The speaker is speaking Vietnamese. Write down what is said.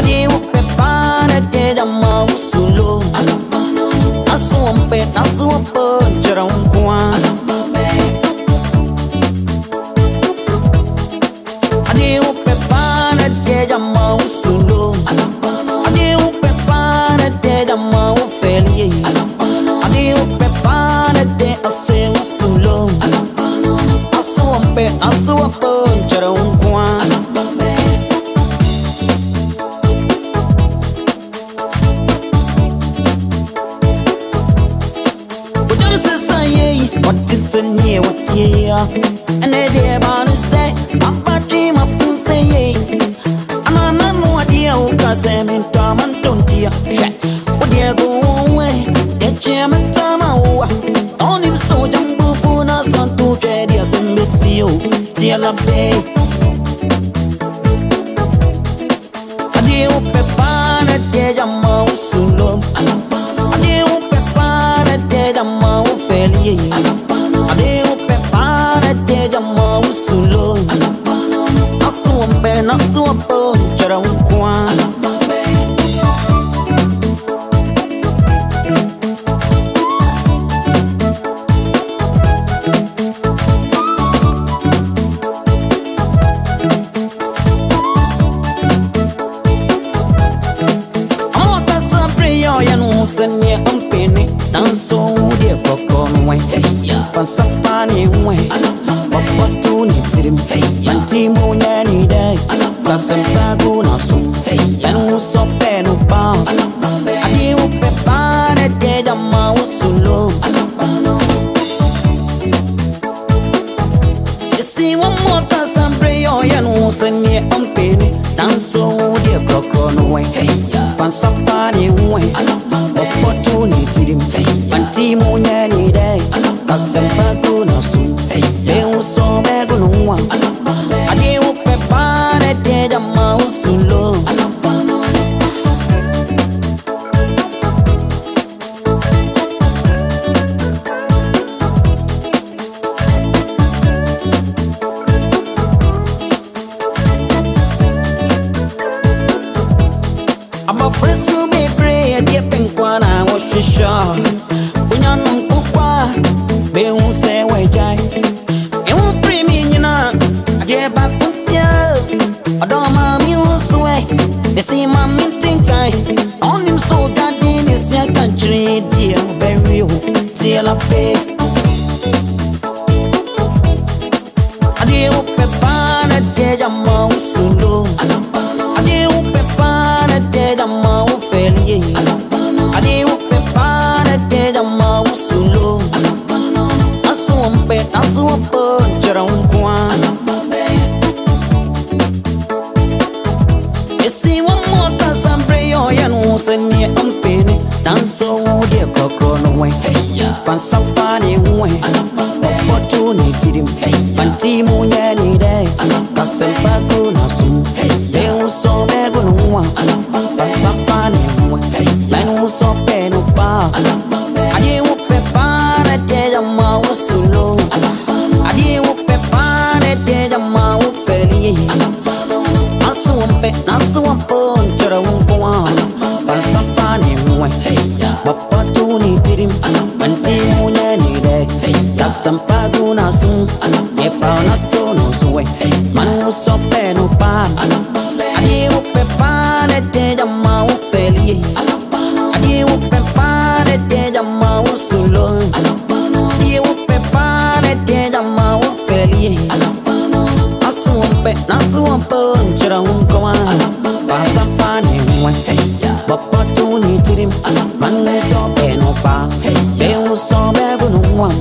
felie Adi upe pane te dama usulo Asumpe asumpe jara Tia la bay Adi upe pana te jama usulo Adi upe pana te jama ufelie Adi upe pana te jama usulo Asu umpe nasu umpe jara sanye ampene Danso udie koko nwe Fansafani nwe Wakwatu ni tirim Manti munya ni de Kasemtagu na sum Yanu so penu pa Adi upe pane te dama usulo Isi wa mwaka sabre yo ya no sanye ampene Danso udie koko nwe Fansafani nwe onye ọnụ mkpụkwa be nwụsa eweja ịnwụ primi nyina jeba putia. Ọdọma mi nwụsue esi ma mintin ɔyɛ no ho sɛ neɛ ɔmpɛni nanso wo deɛ kɔkorɔ no wɛn fansafa ne ho Manu so pe no pa Adi upe pa ne te jama u felie Adi upe pa ne te jama u sulo Adi upe pa ne te jama u felie Asumpe, nasumpe, njira unkoa Pasafani mwe Bapatu ni tirim. Manu so beno pa Beu so begu nuwa